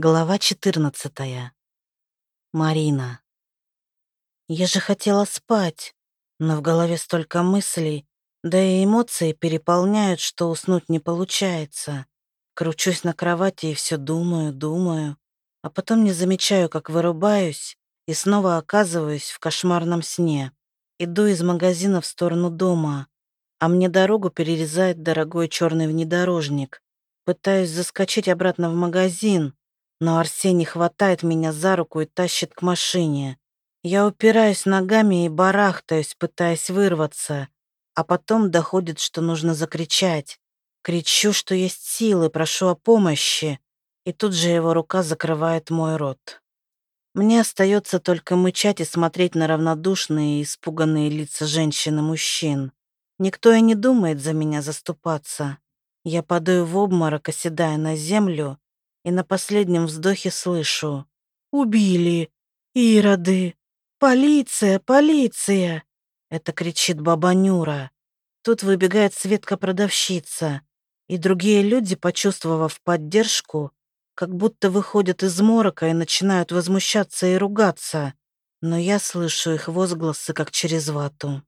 Глава 14. Марина. Я же хотела спать, но в голове столько мыслей, да и эмоции переполняют, что уснуть не получается. Кручусь на кровати и все думаю, думаю, а потом не замечаю, как вырубаюсь и снова оказываюсь в кошмарном сне. Иду из магазина в сторону дома, а мне дорогу перерезает дорогой черный внедорожник. Пытаюсь заскочить обратно в магазин, но Арсений хватает меня за руку и тащит к машине. Я упираюсь ногами и барахтаюсь, пытаясь вырваться. А потом доходит, что нужно закричать. Кричу, что есть силы, прошу о помощи. И тут же его рука закрывает мой рот. Мне остается только мычать и смотреть на равнодушные и испуганные лица женщин и мужчин. Никто и не думает за меня заступаться. Я падаю в обморок, оседая на землю, и на последнем вздохе слышу «Убили! Ироды! Полиция! Полиция!» Это кричит баба Нюра. Тут выбегает Светка-продавщица, и другие люди, почувствовав поддержку, как будто выходят из морока и начинают возмущаться и ругаться, но я слышу их возгласы, как через вату.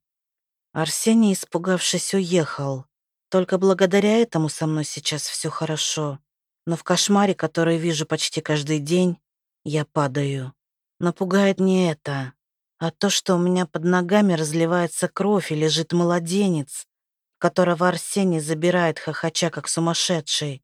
Арсений, испугавшись, уехал. Только благодаря этому со мной сейчас все хорошо. Но в кошмаре, который вижу почти каждый день, я падаю. Напугает не это, а то, что у меня под ногами разливается кровь и лежит младенец, которого Арсений забирает, хохоча, как сумасшедший.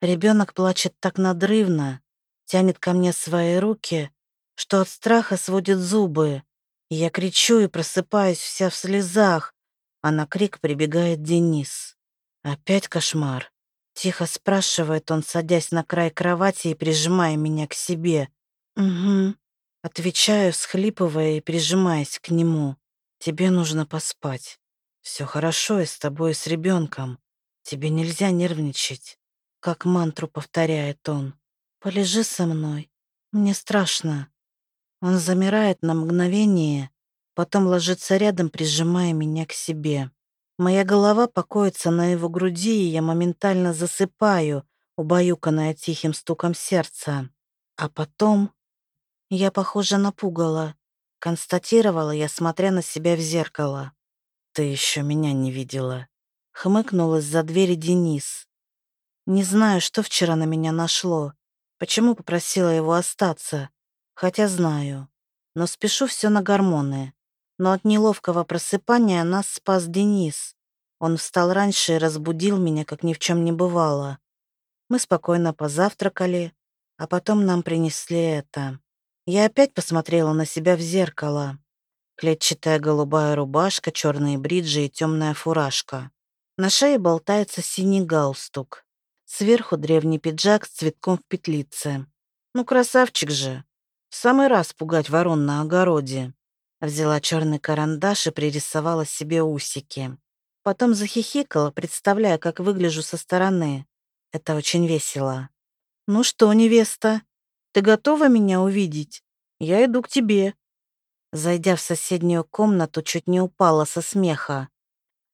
Ребенок плачет так надрывно, тянет ко мне свои руки, что от страха сводит зубы. я кричу и просыпаюсь вся в слезах, а на крик прибегает Денис. Опять кошмар. Тихо спрашивает он, садясь на край кровати и прижимая меня к себе. «Угу». Отвечаю, схлипывая и прижимаясь к нему. «Тебе нужно поспать. Все хорошо и с тобой, и с ребенком. Тебе нельзя нервничать». Как мантру повторяет он. «Полежи со мной. Мне страшно». Он замирает на мгновение, потом ложится рядом, прижимая меня к себе. Моя голова покоится на его груди, и я моментально засыпаю, убаюканная тихим стуком сердца. А потом... Я, похоже, напугала. Констатировала я, смотря на себя в зеркало. «Ты еще меня не видела», — хмыкнул из-за двери Денис. Не знаю, что вчера на меня нашло, почему попросила его остаться, хотя знаю. Но спешу все на гормоны но от неловкого просыпания нас спас Денис. Он встал раньше и разбудил меня, как ни в чем не бывало. Мы спокойно позавтракали, а потом нам принесли это. Я опять посмотрела на себя в зеркало. Клетчатая голубая рубашка, черные бриджи и темная фуражка. На шее болтается синий галстук. Сверху древний пиджак с цветком в петлице. Ну, красавчик же. В самый раз пугать ворон на огороде. Взяла черный карандаш и пририсовала себе усики. Потом захихикала, представляя, как выгляжу со стороны. Это очень весело. «Ну что, невеста, ты готова меня увидеть? Я иду к тебе». Зайдя в соседнюю комнату, чуть не упала со смеха.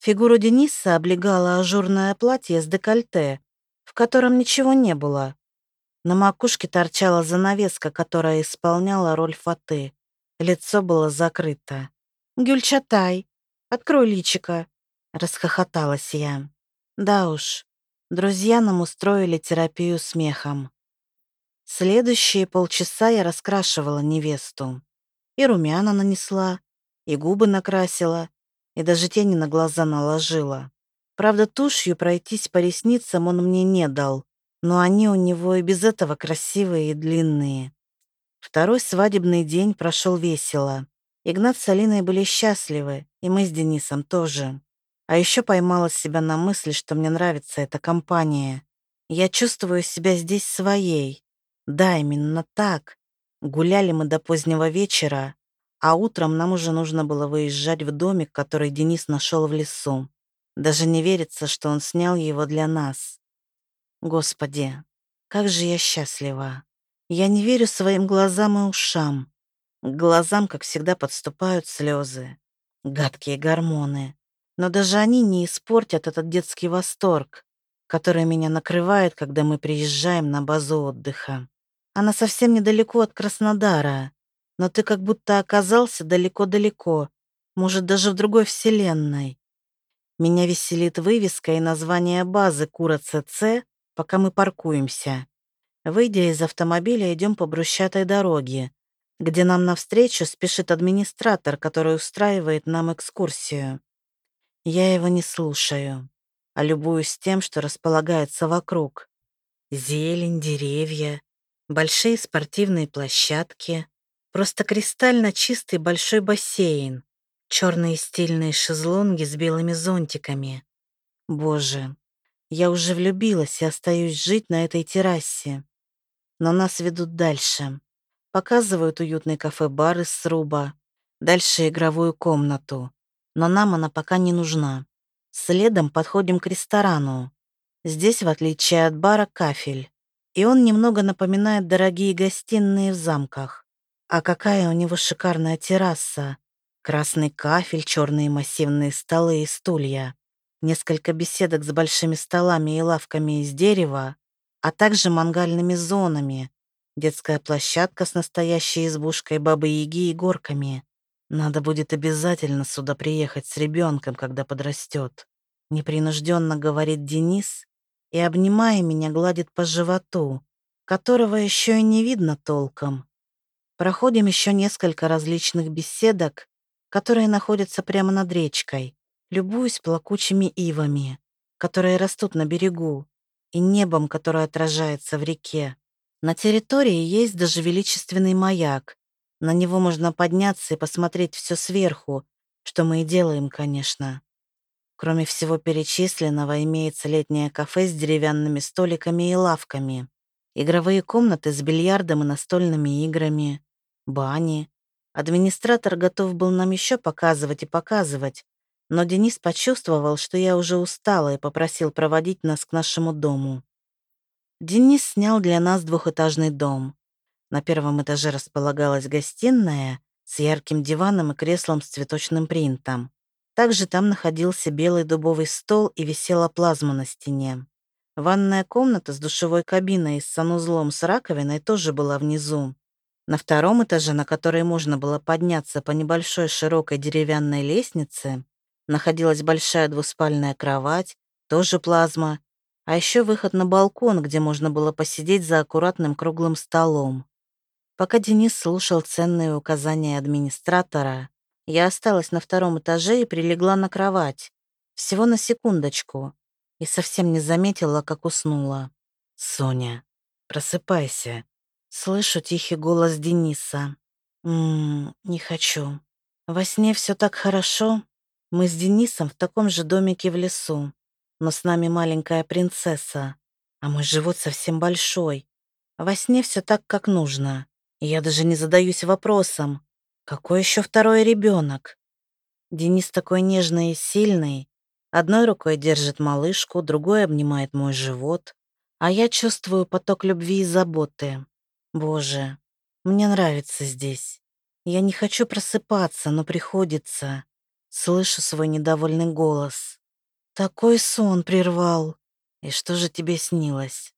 Фигуру Дениса облегало ажурное платье с декольте, в котором ничего не было. На макушке торчала занавеска, которая исполняла роль фаты. Лицо было закрыто. «Гюльчатай, открой личико!» Расхохоталась я. Да уж, друзья нам устроили терапию смехом. Следующие полчаса я раскрашивала невесту. И румяна нанесла, и губы накрасила, и даже тени на глаза наложила. Правда, тушью пройтись по ресницам он мне не дал, но они у него и без этого красивые и длинные. Второй свадебный день прошел весело. Игнат с Алиной были счастливы, и мы с Денисом тоже. А еще поймала себя на мысли, что мне нравится эта компания. Я чувствую себя здесь своей. Да, именно так. Гуляли мы до позднего вечера, а утром нам уже нужно было выезжать в домик, который Денис нашел в лесу. Даже не верится, что он снял его для нас. Господи, как же я счастлива. Я не верю своим глазам и ушам. К глазам, как всегда, подступают слезы. Гадкие гормоны. Но даже они не испортят этот детский восторг, который меня накрывает, когда мы приезжаем на базу отдыха. Она совсем недалеко от Краснодара, но ты как будто оказался далеко-далеко, может, даже в другой вселенной. Меня веселит вывеска и название базы Кура ЦЦ, пока мы паркуемся. Выйдя из автомобиля, идем по брусчатой дороге, где нам навстречу спешит администратор, который устраивает нам экскурсию. Я его не слушаю, а любуюсь тем, что располагается вокруг. Зелень, деревья, большие спортивные площадки, просто кристально чистый большой бассейн, черные стильные шезлонги с белыми зонтиками. Боже, я уже влюбилась и остаюсь жить на этой террасе. Но нас ведут дальше. Показывают уютный кафе-бар из сруба, дальше игровую комнату. Но нам она пока не нужна. Следом подходим к ресторану. Здесь, в отличие от бара, кафель. И он немного напоминает дорогие гостиные в замках. А какая у него шикарная терраса. Красный кафель, черные массивные столы и стулья. Несколько беседок с большими столами и лавками из дерева, а также мангальными зонами. Детская площадка с настоящей избушкой бабы-яги и горками. Надо будет обязательно сюда приехать с ребенком, когда подрастет. Непринужденно говорит Денис, и, обнимая меня, гладит по животу, которого еще и не видно толком. Проходим еще несколько различных беседок, которые находятся прямо над речкой. Любуюсь плакучими ивами, которые растут на берегу, и небом, которое отражается в реке. На территории есть даже величественный маяк. На него можно подняться и посмотреть все сверху, что мы и делаем, конечно. Кроме всего перечисленного, имеется летнее кафе с деревянными столиками и лавками, игровые комнаты с бильярдом и настольными играми, бани. Администратор готов был нам еще показывать и показывать, но Денис почувствовал, что я уже устала и попросил проводить нас к нашему дому. Денис снял для нас двухэтажный дом. На первом этаже располагалась гостиная с ярким диваном и креслом с цветочным принтом. Также там находился белый дубовый стол и висела плазма на стене. Ванная комната с душевой кабиной и с санузлом с раковиной тоже была внизу. На втором этаже, на который можно было подняться по небольшой широкой деревянной лестнице, находилась большая двуспальная кровать, тоже плазма, а еще выход на балкон, где можно было посидеть за аккуратным круглым столом. Пока Денис слушал ценные указания администратора, я осталась на втором этаже и прилегла на кровать. Всего на секундочку. И совсем не заметила, как уснула. «Соня, просыпайся». Слышу тихий голос Дениса. «Ммм, не хочу. Во сне все так хорошо. Мы с Денисом в таком же домике в лесу. Но с нами маленькая принцесса. А мой живот совсем большой. Во сне все так, как нужно. И я даже не задаюсь вопросом, какой еще второй ребенок? Денис такой нежный и сильный. Одной рукой держит малышку, другой обнимает мой живот. А я чувствую поток любви и заботы. Боже, мне нравится здесь. Я не хочу просыпаться, но приходится. Слышу свой недовольный голос. Такой сон прервал. И что же тебе снилось?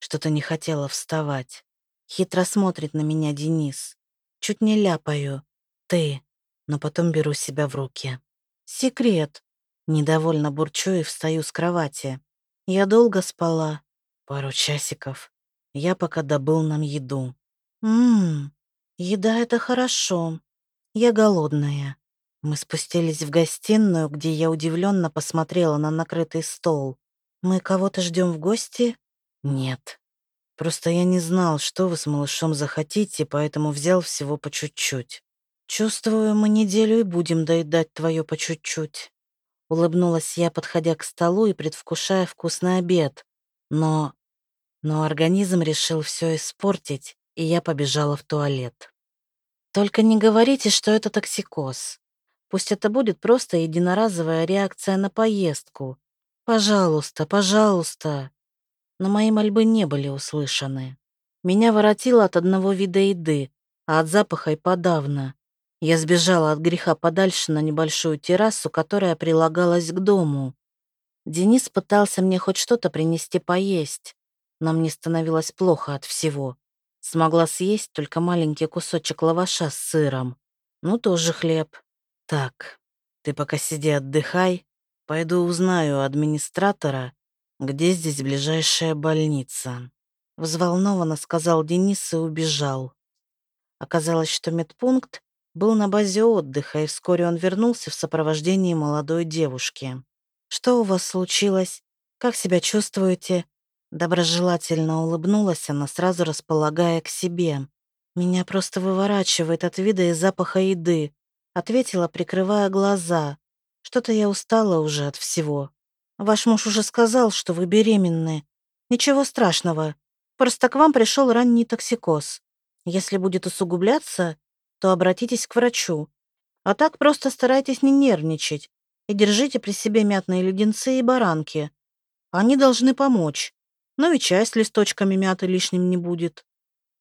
Что-то не хотела вставать. Хитро смотрит на меня Денис. Чуть не ляпаю ты, но потом беру себя в руки. Секрет. Недовольно бурчу и встаю с кровати. Я долго спала. Пару часиков. Я пока добыл нам еду. Ммм, еда — это хорошо. Я голодная. Мы спустились в гостиную, где я удивленно посмотрела на накрытый стол. Мы кого-то ждем в гости? Нет. Просто я не знал, что вы с малышом захотите, поэтому взял всего по чуть-чуть. «Чувствую, мы неделю и будем доедать твое по чуть-чуть». Улыбнулась я, подходя к столу и предвкушая вкусный обед. Но... Но организм решил все испортить, и я побежала в туалет. «Только не говорите, что это токсикоз. Пусть это будет просто единоразовая реакция на поездку. Пожалуйста, пожалуйста». Но мои мольбы не были услышаны. Меня воротило от одного вида еды, а от запаха и подавно. Я сбежала от греха подальше на небольшую террасу, которая прилагалась к дому. Денис пытался мне хоть что-то принести поесть, но мне становилось плохо от всего. Смогла съесть только маленький кусочек лаваша с сыром. Ну, тоже хлеб. Так, ты пока сиди отдыхай. Пойду узнаю у администратора, где здесь ближайшая больница. Взволнованно сказал Денис и убежал. Оказалось, что медпункт был на базе отдыха, и вскоре он вернулся в сопровождении молодой девушки. «Что у вас случилось? Как себя чувствуете?» Доброжелательно улыбнулась она, сразу располагая к себе. «Меня просто выворачивает от вида и запаха еды», ответила, прикрывая глаза. «Что-то я устала уже от всего. Ваш муж уже сказал, что вы беременны. Ничего страшного. Просто к вам пришел ранний токсикоз. Если будет усугубляться, то обратитесь к врачу. А так просто старайтесь не нервничать и держите при себе мятные леденцы и баранки. Они должны помочь. Но и чай с листочками мяты лишним не будет.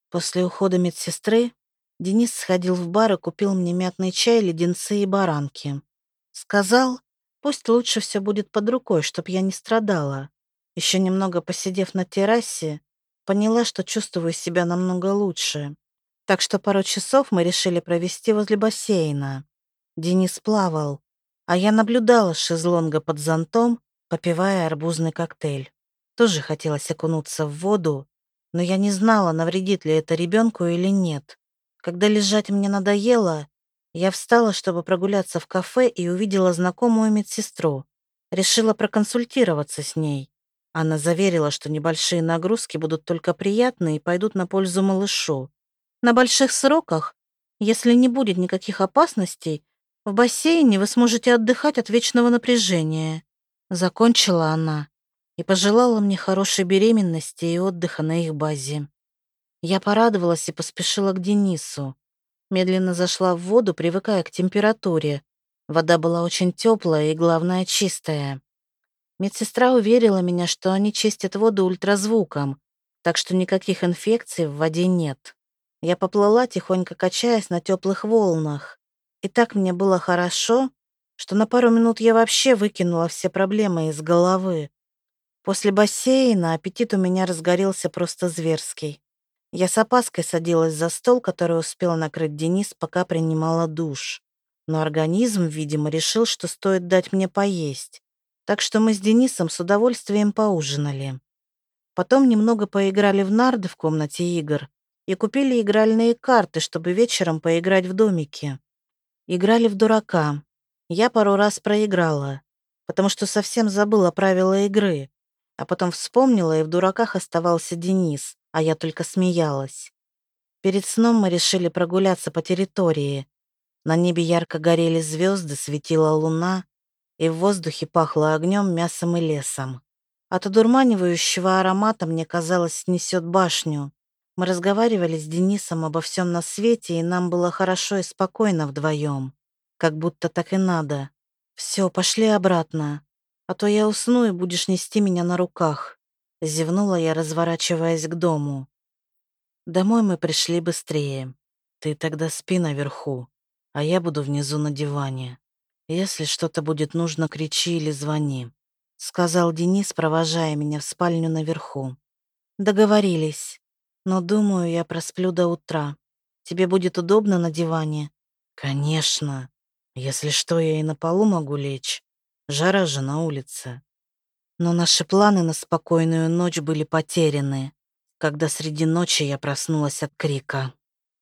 После ухода медсестры Денис сходил в бар и купил мне мятный чай, леденцы и баранки. Сказал, пусть лучше все будет под рукой, чтоб я не страдала. Еще немного посидев на террасе, поняла, что чувствую себя намного лучше. Так что пару часов мы решили провести возле бассейна. Денис плавал, а я наблюдала с шезлонга под зонтом, попивая арбузный коктейль. Тоже хотелось окунуться в воду, но я не знала, навредит ли это ребенку или нет. Когда лежать мне надоело, я встала, чтобы прогуляться в кафе и увидела знакомую медсестру. Решила проконсультироваться с ней. Она заверила, что небольшие нагрузки будут только приятны и пойдут на пользу малышу. На больших сроках, если не будет никаких опасностей, в бассейне вы сможете отдыхать от вечного напряжения. Закончила она и пожелала мне хорошей беременности и отдыха на их базе. Я порадовалась и поспешила к Денису. Медленно зашла в воду, привыкая к температуре. Вода была очень теплая и, главное, чистая. Медсестра уверила меня, что они чистят воду ультразвуком, так что никаких инфекций в воде нет. Я поплыла, тихонько качаясь на теплых волнах. И так мне было хорошо, что на пару минут я вообще выкинула все проблемы из головы. После бассейна аппетит у меня разгорелся просто зверский. Я с опаской садилась за стол, который успел накрыть Денис, пока принимала душ. Но организм, видимо, решил, что стоит дать мне поесть. Так что мы с Денисом с удовольствием поужинали. Потом немного поиграли в нарды в комнате игр и купили игральные карты, чтобы вечером поиграть в домике. Играли в дурака. Я пару раз проиграла, потому что совсем забыла правила игры, а потом вспомнила, и в дураках оставался Денис, а я только смеялась. Перед сном мы решили прогуляться по территории. На небе ярко горели звезды, светила луна, и в воздухе пахло огнем, мясом и лесом. От одурманивающего аромата, мне казалось, снесет башню. Мы разговаривали с Денисом обо всем на свете, и нам было хорошо и спокойно вдвоем. Как будто так и надо. Все, пошли обратно. А то я усну, и будешь нести меня на руках. Зевнула я, разворачиваясь к дому. Домой мы пришли быстрее. Ты тогда спи наверху, а я буду внизу на диване. «Если что-то будет нужно, кричи или звони», — сказал Денис, провожая меня в спальню наверху. «Договорились. Но, думаю, я просплю до утра. Тебе будет удобно на диване?» «Конечно. Если что, я и на полу могу лечь. Жара же на улице». Но наши планы на спокойную ночь были потеряны, когда среди ночи я проснулась от крика.